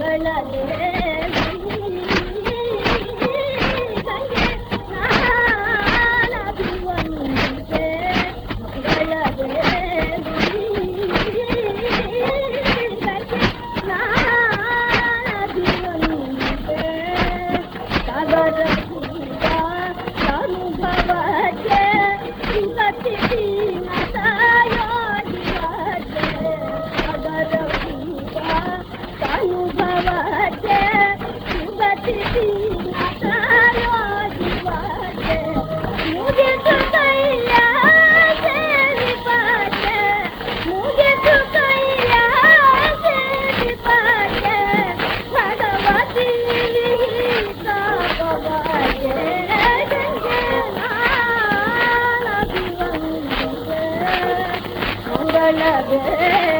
la la la लगे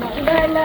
ಮಂಗಳ